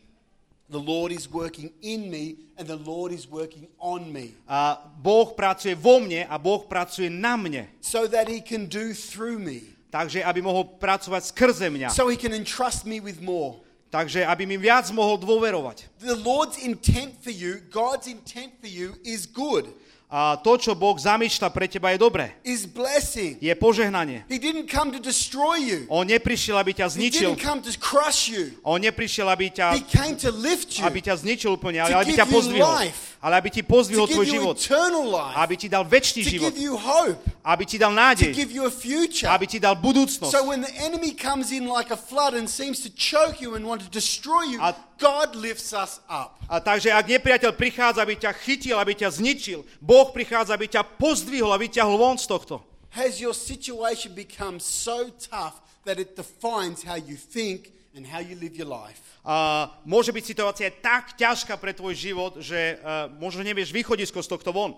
The Lord is working in me and the Lord is working on me A Boh pracuje vo mne a Boh pracuje na mne. so that he can do through me. Takže aby mohol pracovať skrze mňa. So he can entrust me with more. Takže aby mi viac mohol dôverovať. The Lord's intent for you, God's intent for you is good, A to, čo Boh zamýšľa pre teba, je dobré. is blessing. Je požehnanie. He didn't come to destroy you. On neprišiel, aby ťa He zničil. didn't come to crush you. On neprišiel, aby ťa, He came to lift you, aby ťa zničil úplne, To ale aby ťa pozdvihol. life. Ale aby ti pozdvihol tvoj život. life, Aby ti dal väčší život. give you hope, Aby ti dal to nádej. give you a future. Aby ti dal budúcnosť. So when the enemy comes in like a flood and seems to choke you and want to destroy you, A- God lifts us up. A takže ak nepriateľ prichádza, aby ťa chytil, aby ťa zničil, Boh prichádza, aby ťa pozdvihol a vyťahol von z tohto. Has your situation become so tough that it defines how you think and how you live your life? A môže byť situácia tak ťažká pre tvoj život, že uh, možno nevieš východisko z tohto von.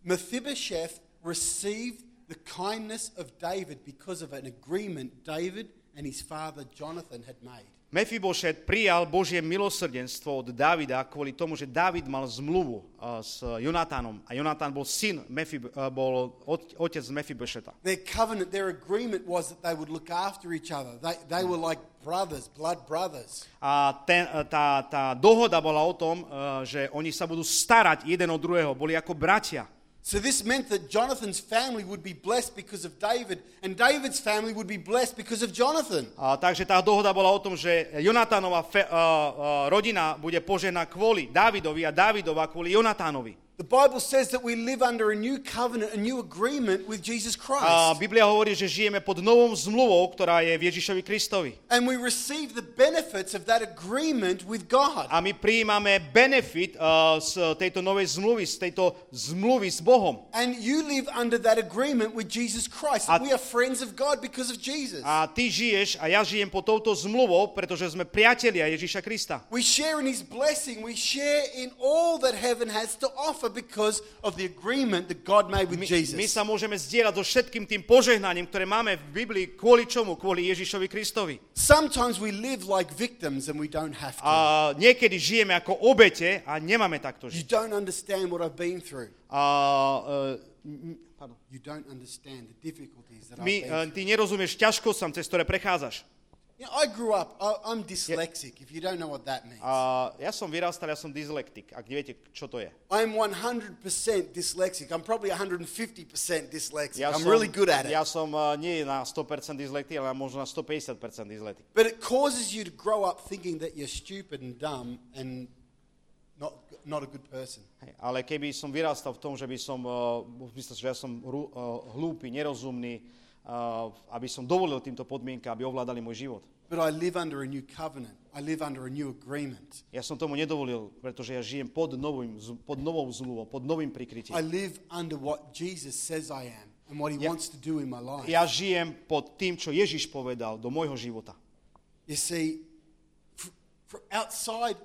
Mephibosheth received the kindness of David because of an agreement David and his father Jonathan had made. Mefibošet prijal Božie milosrdenstvo od Davida kvôli tomu, že David mal zmluvu uh, s Jonatánom a Jonatán bol syn, Mefib, uh, bol ot- otec Mefibošeta. Their covenant, their agreement was that they would look after each other. They, they were like brothers, blood brothers. A ten, uh, tá, tá dohoda bola o tom, uh, že oni sa budú starať jeden od druhého, boli ako bratia. So this meant that Jonathan's family would be blessed because of David, and David's family would be blessed because of Jonathan. A, takže tá dohoda bola o tom, že Jonatánova fe, uh, uh, rodina bude požená kvôli Dávidovi a Dávidova kvôli Jonatánovi. The Bible says that we live under a new covenant, a new agreement with Jesus A Christ. Biblia hovorí, že žijeme pod novou zmluvou, ktorá je v Ježišovi Kristovi. And we receive the benefits of that agreement with God. A my prijímame benefit uh, z tejto novej zmluvy, z tejto zmluvy s Bohom. And you live under that agreement with Jesus Christ. A- we are friends of God because of Jesus. A ty žiješ a ja žijem pod touto zmluvou, pretože sme priatelia Ježiša Krista. we share in his blessing. We share in all that heaven has to offer because of the agreement that God made with My, Jesus. my sa môžeme zdieľať so všetkým tým požehnaním, ktoré máme v Biblii. Kvôli čomu? Kvôli Ježišovi Kristovi. Sometimes we live like victims and we don't have to. A niekedy žijeme ako obete a nemáme takto you žiť. don't understand what I've been through. A, uh. You don't understand the difficulties that My, uh, ty nerozumieš ťažkosťam, cez ktoré prechádzaš. You know, I grew up, I, I'm dyslexic, if you don't know what that means. A ja som vyrastal, ja som dyslektik, ak neviete, čo to je. I'm 100% dyslexic. I'm probably 150% dyslexic. Ja I'm som, really good at it. Ja som uh, nie na 100% dyslektik, ale možno na 150% dyslektik. But it causes you to grow up thinking that you're stupid and dumb and not, not a good person. Hej, Ale keby som vyrastal v tom, že by som, uh, myslel, že ja som uh, hlúpy, nerozumný, uh, aby som dovolil týmto podmienkam, aby ovládali môj život. But I live under a new covenant. I live under a new agreement. Ja som tomu nedovolil, pretože ja žijem pod, novým, pod novou zmluvou, pod novým I prikrytím. live under what Jesus says I am and what he Ja- wants to do in my life. Ja žijem pod tým, čo Ježiš povedal do môjho života. You see, fr- fr- outside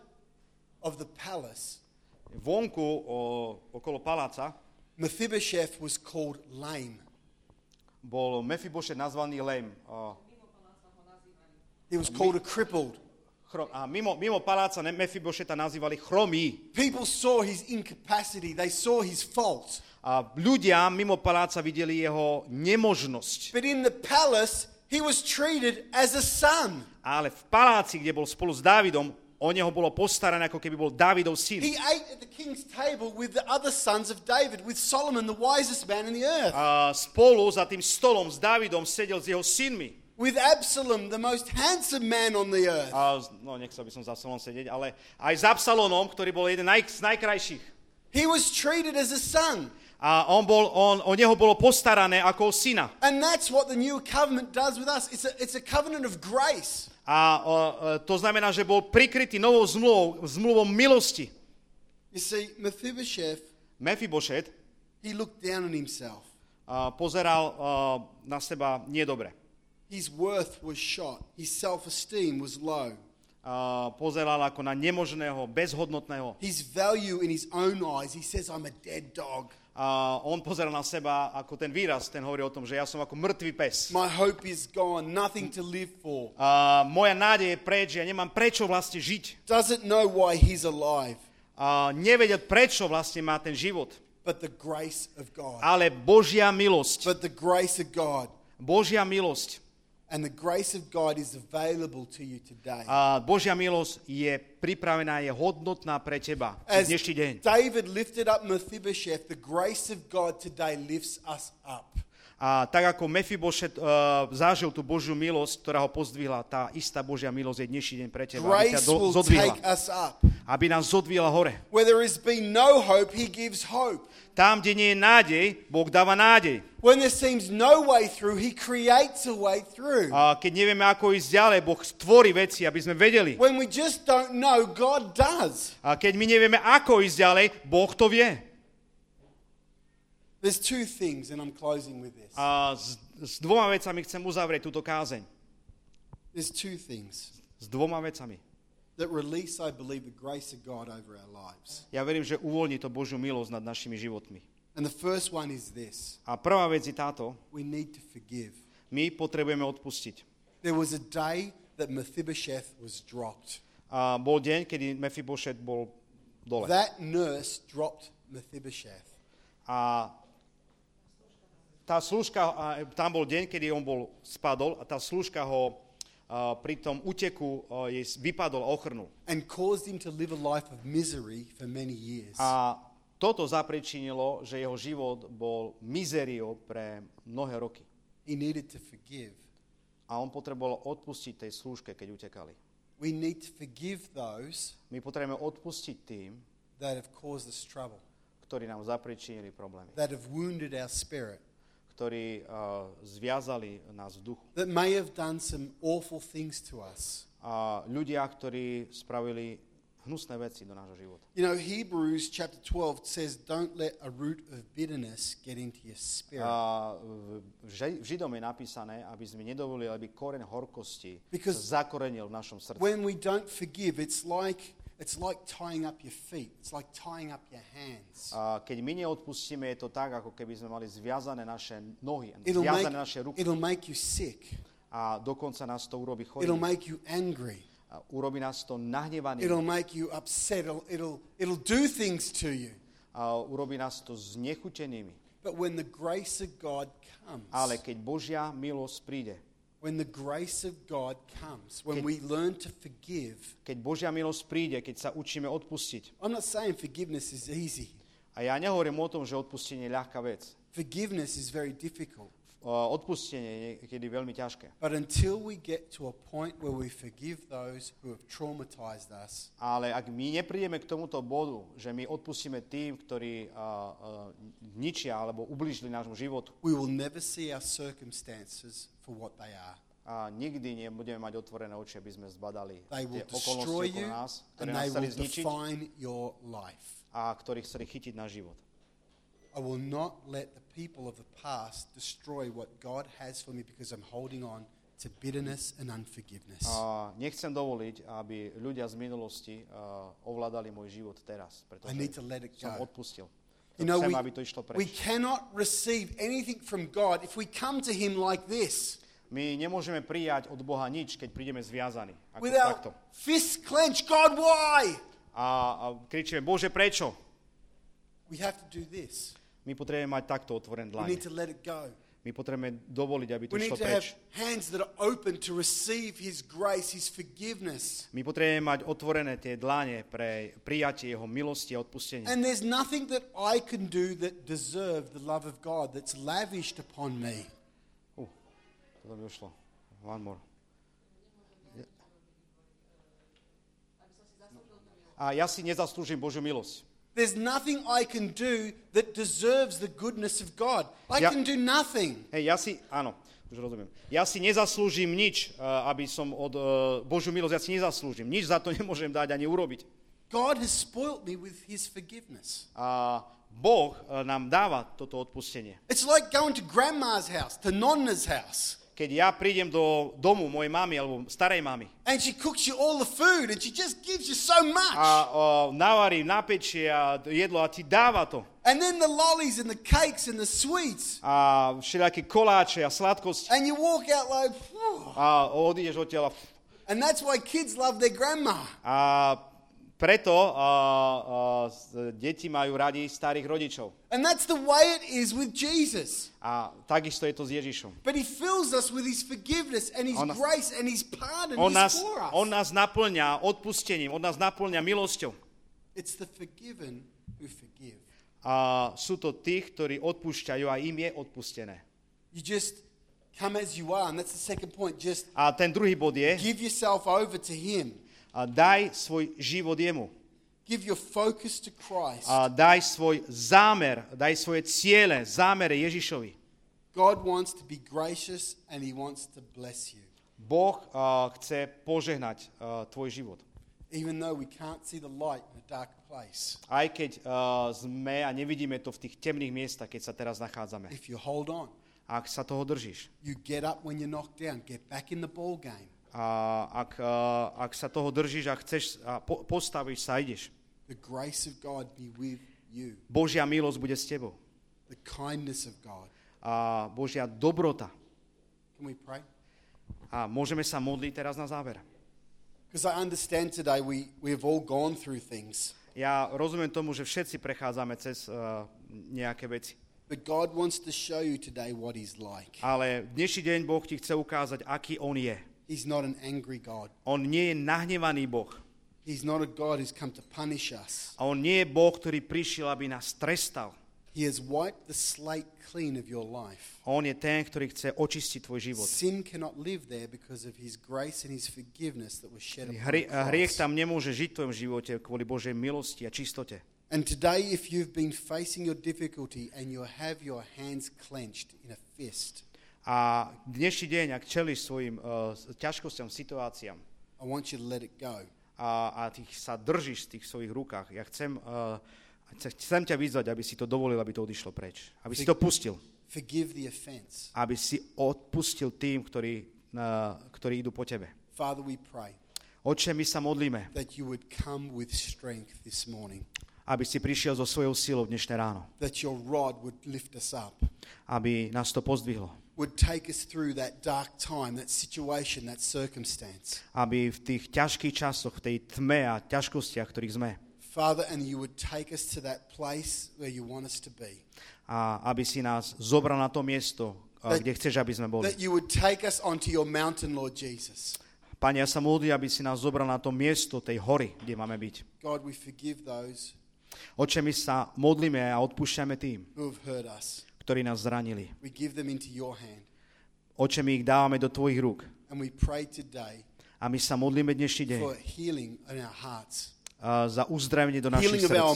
of the palace, Vonku, o, okolo paláca, Mephibosheth was called lame. bol Mefibošet nazvaný Lem. O, He was called a crippled. a mimo, mimo paláca Mefibošeta nazývali chromý. People saw his incapacity, they saw his fault. A ľudia mimo paláca videli jeho nemožnosť. But in the palace, he was treated as a son. Ale v paláci, kde bol spolu s Dávidom, o neho bolo postarané, ako keby bol Dávidov syn. He ate at the king's table with the other sons of David, with Solomon, the wisest man in the earth, A spolu za tým stolom s Dávidom sedel s jeho synmi. With Absalom, the most handsome man on the earth. A, no, nechcel by som za Absalom sedieť, ale aj s Absalonom, ktorý bol jeden naj, z najkrajších. He was treated as a son. A on bol, on, o neho bolo postarané ako o syna. And that's what the new covenant does with us. It's a, it's a covenant of grace. A o, e, to znamená, že bol prikrytý novou zmluvou, zmluvou milosti. You see, Mephibosheth, Mephibosheth he looked down on himself. a, pozeral a, na seba niedobre. His worth was shot. His self-esteem was low. A, pozeral ako na nemožného, bezhodnotného. His value in his own eyes, he says, I'm a dead dog. A on pozeral na seba ako ten výraz, ten hovorí o tom, že ja som ako mŕtvý pes. My hope is gone, nothing to live for. A moja nádej je preč, ja nemám prečo vlastne žiť. Doesn't know why he's alive, A nevedel, prečo vlastne má ten život. but the grace of God. Ale Božia milosť, But the grace of God. Božia milosť, And the grace of God is available to you today. a Božia milosť je pripravená, je hodnotná pre teba As dnešný deň. David lifted up Mephibosheth, the grace of God today lifts us up. A tak ako Mephibosheth uh, zažil tú Božiu milosť, ktorá ho pozdvihla, tá istá Božia milosť je dnešný deň pre teba, aby ťa do, zodvihla. Aby nás zodvihla hore. Where there has been no hope, he gives hope. Tam, kde nie je nádej, Boh dáva nádej. When there seems no way through, he creates a way through. A keď nevieme, ako ísť ďalej, Boh stvorí veci, aby sme vedeli. When we just don't know, God does. A keď my nevieme, ako ísť ďalej, Boh to vie. There's two things, and I'm closing with this. A s, s dvoma vecami chcem uzavrieť túto kázeň. There's two things S dvoma vecami. that release, I believe, the grace of God over our lives. Ja verím, že uvoľní to Božiu milosť nad našimi životmi. And the first one is this A prvá vec je táto. we need to forgive. My potrebujeme odpustiť. There was a day that Mephibosheth was dropped. A bol deň, kedy Mephibosheth bol dole. That nurse dropped Mephibosheth. A tá služka, tam bol deň, kedy on bol spadol a tá služka ho a, pri tom uteku a, jej vypadol a ochrnul. and caused him to live a life of misery for many years. A toto zapričinilo, že jeho život bol mizériou pre mnohé roky. He needed to forgive. A on potreboval odpustiť tej služke, keď utekali. We need to forgive those My potrebujeme odpustiť tým, that have caused us trouble, ktorí nám zapričinili problémy, that have wounded our spirit, ktorí uh, zviazali nás v duchu. that may have done some awful things to us. A ľudia, ktorí spravili hnusné veci do nášho života. You know, Hebrews chapter 12 says, Don't let a root of bitterness get into your spirit. A v, v Ži- v Židom je napísané, aby sme nedovolili, aby koreň horkosti Because sa zakorenil v našom srdci. when we don't forgive, it's like, it's like tying up your feet, it's like tying up your hands. A keď my neodpustíme, je to tak, ako keby sme mali zviazané naše nohy, It'll make, zviazané naše ruky. it'll make you sick, A dokonca nás to urobí it'll chorými. make you angry. A urobí nás to nahnevanými. It'll make you upset. It'll, it'll, it'll do things to you. A urobí nás to znechutenými. But when the grace of God comes, Ale keď Božia milosť príde, when the grace of God comes, when Keď- we learn to forgive, keď Božia milosť príde, keď sa učíme odpustiť. I'm not saying forgiveness is easy. A ja nehovorím o tom, že odpustenie je ľahká vec. Forgiveness is very difficult. Odpustenie niekedy veľmi ťažké. But until we get to a point where we forgive those who have traumatized us, Ale ak my neprídeme k tomuto bodu, že my odpustíme tým, ktorí a, a, ničia alebo ubližili nášmu životu we will never see our circumstances for what they are. a nikdy nebudeme mať otvorené oči, aby sme zbadali They tie will okolnosti destroy okolo you nás, ktoré and nás they chceli will zničiť define your life. a ktorí chceli chytiť náš život. I will not let the people of the past destroy what God has for me because I'm holding on to bitterness and unforgiveness. A nechcem dovoliť, aby ľudia z minulosti a, ovládali môj život teraz, pretože I need to let it som go. odpustil. You know, Chcem, we, we cannot receive anything from God if we come to Him like this, My nemôžeme prijať od Boha nič, keď prídeme zviazaní. Ako with our takto. fists clenched. God, why? A, a kričíme, Bože, prečo? We have to do this. My potrebujeme mať takto otvorené We dlane. need to let it go. My potrebujeme dovoliť, aby to We need šlo to have preč. hands that are open to receive His grace, His forgiveness. My potrebujeme mať otvorené tie dláne pre prijatie Jeho milosti a odpustenie. And there's nothing that I can do that deserve the love of God that's lavished upon me. Uh, toto mi ušlo. One more. A ja si nezaslúžim Božiu milosť. There's nothing I can do that deserves the goodness of God. I Ja- can do nothing. Hej, ja si, áno, už rozumiem. Ja si nezaslúžim nič, eh, aby som od eh, Božiu milosť, ja si nezaslúžim. Nič za to nemôžem dať ani urobiť. God has spoilt me with His forgiveness. A Boh eh, nám dáva toto odpustenie. It's like going to grandma's house, to Nonna's house, Keď ja prídem do domu mojej mamy alebo starej mamy and she cooks you all the food and she just gives you so much. a o, navarí, napečie a jedlo a ti dáva to. And then the lollies and the cakes and the sweets. A všelijaké koláče a sladkosti. And you walk out like, "Phew." A odídeš od tela. and that's why kids love their grandma. A preto a, s- deti majú radi starých rodičov. And that's the way it is with Jesus. A takisto je to s Ježišom. But he fills us with his forgiveness and his On nás- grace and his pardon. On nás, for us. on nás naplňa odpustením, on nás naplňa milosťou. It's the forgiven who forgive. A sú to tí, ktorí odpúšťajú a im je odpustené. You just come as you are, and that's the second point. Just A ten druhý bod je, give yourself over to him. A daj svoj život jemu. Give your focus to Christ. A daj svoj zámer, daj svoje ciele, zámere Ježišovi. God wants to be gracious and he wants to bless you. Boh a, chce požehnať a, tvoj život. Even though we can't see the light in a dark place. Aj keď a, sme a nevidíme to v tých temných miestach, keď sa teraz nachádzame. If you hold on, Ak sa toho držíš. you get up when you're knocked down, get back in the ball game. A ak, a, ak sa toho držíš a chceš a po, postavíš sa a ideš. The grace of God be with you. Božia milosť bude s tebou. The kindness of God. A Božia dobrota. Can we pray? A môžeme sa modliť teraz na záver. Because I understand today we, we have all gone through things. Ja rozumiem tomu, že všetci prechádzame cez uh, nejaké veci. But God wants to show you today what He's like. Ale dnešný deň Boh ti chce ukázať, aký On je. He's not an angry God. On nie je nahnevaný Boh. He's not a God who's come to punish us. A On nie je Boh, ktorý prišiel, aby nás trestal. He has wiped the slate clean of your life. On je ten, ktorý chce očistiť tvoj život. Sin cannot live there because of His grace and His forgiveness that was shed upon Hri, the hriech tam nemôže žiť v tvojom živote kvôli Božej milosti a čistote. And today, if you've been facing your difficulty and you have your hands clenched in a fist, A dnešný deň, ak čeliš svojim uh, ťažkostiam, situáciám I want you to let it go. a, a ty sa držíš v tých svojich rukách, ja chcem, uh, chcem ťa vyzvať, aby si to dovolil, aby to odišlo preč. Aby si to pustil. Forgive the offense. Aby si odpustil tým, ktorí, uh, ktorí idú po tebe. Father, we pray Oče, my sa modlíme, that you would come with strength this morning, aby si prišiel so svojou sílou dnešné ráno. that your rod would lift us up, Aby nás to pozdvihlo. Would take us through that dark time, that situation, that circumstance. Aby v tých ťažkých časoch, v tej tme a ťažkostiach, ktorých sme, Father, and you would take us to that place where you want us to be. a aby si nás zobral na to miesto, That- kde chceš, aby sme boli. That you would take us onto your mountain, Lord Jesus. Pane, ja sa modlím, aby si nás zobral na to miesto tej hory, kde máme byť. God, we forgive those Oče, my sa modlíme a odpúšťame tým, who have hurt us. Ktorí nás zranili. We give them into your hand. Oče, my ich dávame do Tvojich rúk. And we pray today A my sa modlíme dnešný deň for healing in our hearts, a za uzdravenie do našich srdc.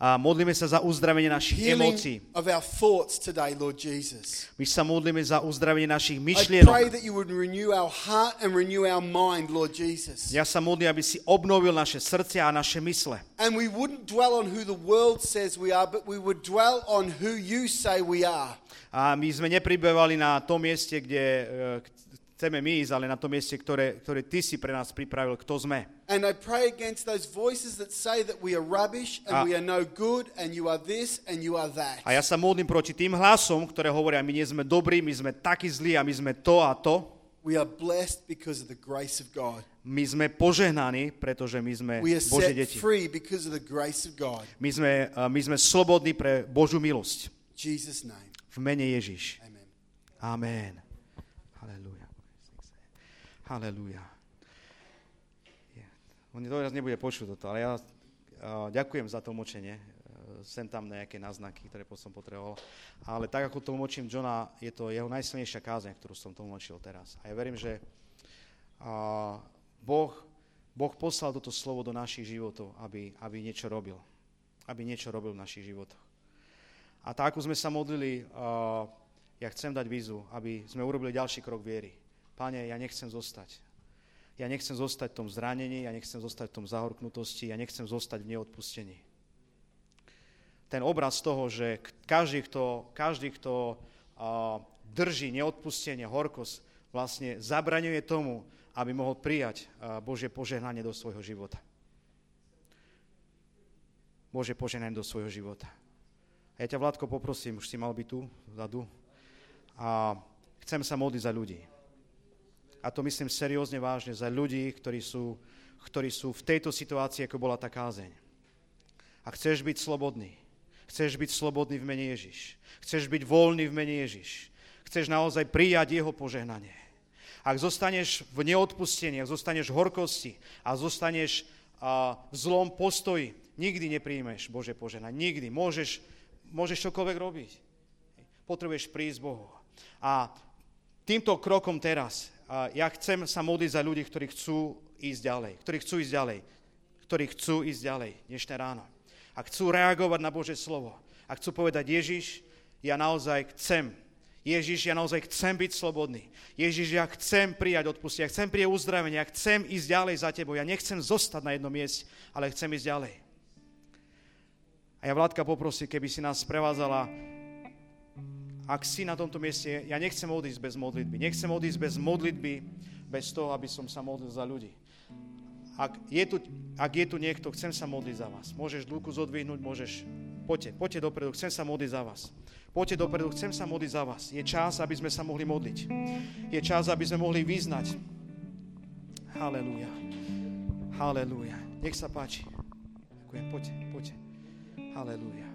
A modlíme sa za uzdravenie našich healing emócií. of our thoughts today, Lord Jesus. My sa modlíme za uzdravenie našich I pray myšlienok. that you would renew our heart and renew our mind, Lord Jesus. Ja sa modlím, aby si obnovil naše srdcia a naše mysle. And we wouldn't dwell on who the world says we are, but we would dwell on who you say we are. A my sme nepribevali na tom mieste, kde e, chceme my ísť, ale na tom mieste, ktoré, ktoré Ty si pre nás pripravil, kto sme. And I pray against those voices that say that we are rubbish and Ah. we are no good and you are this and you are that. A ja sa modlím proti tým hlasom, ktoré hovoria, my nie sme dobrí, my sme takí zlí a my sme to a to. We are blessed because of the grace of God. My sme požehnaní, pretože my sme We are Božie deti. free because of the grace of God. My sme, e, my sme slobodní pre Božú milosť. Jesus' name, V mene Ježiš. amen. Amen. Halelúja. Halelúja. On to teraz nebude počuť toto, ale ja ďakujem za tlmočenie. Uh, sem tam nejaké náznaky, ktoré som potreboval. Ale tak, ako tlmočím Johna, je to jeho najsilnejšia kázeň, ktorú som tlmočil teraz. A ja verím, že boh, boh poslal toto slovo do našich životov, aby, aby niečo robil. Aby niečo robil v našich životoch. A tak, ako sme sa modlili, ja chcem dať vízu, aby sme urobili ďalší krok viery. Pane, ja nechcem zostať ja nechcem zostať v tom zranení, ja nechcem zostať v tom zahorknutosti, ja nechcem zostať v neodpustení. Ten obraz toho, že každý, kto, každý, kto drží neodpustenie, horkosť, vlastne zabraňuje tomu, aby mohol prijať Božie požehnanie do svojho života. Bože požehnanie do svojho života. A ja ťa, Vládko, poprosím, už si mal byť tu, vzadu, a chcem sa modliť za ľudí a to myslím seriózne vážne, za ľudí, ktorí sú, ktorí sú v tejto situácii, ako bola tá kázeň. A chceš byť slobodný, chceš byť slobodný v mene Ježiš, chceš byť voľný v mene Ježiš, chceš naozaj prijať jeho požehnanie. Ak zostaneš v neodpustení, ak zostaneš v horkosti a zostaneš v zlom postoji, nikdy nepríjmeš Bože požehnanie. Nikdy. Môžeš, môžeš čokoľvek robiť. Potrebuješ prísť Bohu. A týmto krokom teraz ja chcem sa modliť za ľudí, ktorí chcú ísť ďalej, ktorí chcú ísť ďalej, ktorí chcú ísť ďalej dnešné ráno. A chcú reagovať na Bože slovo. A chcú povedať, Ježiš, ja naozaj chcem. Ježiš, ja naozaj chcem byť slobodný. Ježiš, ja chcem prijať odpustenie, ja chcem prijať uzdravenie, ja chcem ísť ďalej za tebou. Ja nechcem zostať na jednom mieste, ale chcem ísť ďalej. A ja Vládka poprosím, keby si nás prevádzala ak si na tomto mieste, ja nechcem odísť bez modlitby. Nechcem odísť bez modlitby, bez toho, aby som sa modlil za ľudí. Ak je tu, ak je tu niekto, chcem sa modliť za vás. Môžeš dlúku zodvihnúť, môžeš... Poďte, poďte dopredu, chcem sa modliť za vás. Poďte dopredu, chcem sa modliť za vás. Je čas, aby sme sa mohli modliť. Je čas, aby sme mohli vyznať. Halelúja. Halelúja. Nech sa páči. Ďakujem, poďte, poďte. Halelúja.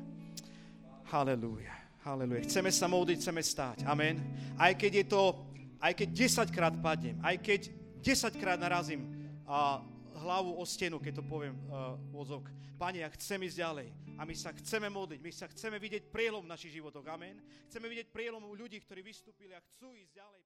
Halelúja. Haleluja. Chceme sa modliť, chceme stáť. Amen. Aj keď je to, aj keď 10 krát padnem, aj keď 10 krát narazím a, hlavu o stenu, keď to poviem uh, vozok. Pane, ja chcem ísť ďalej. A my sa chceme modliť, my sa chceme vidieť prielom v našich životoch. Amen. Chceme vidieť prielom u ľudí, ktorí vystúpili a chcú ísť ďalej.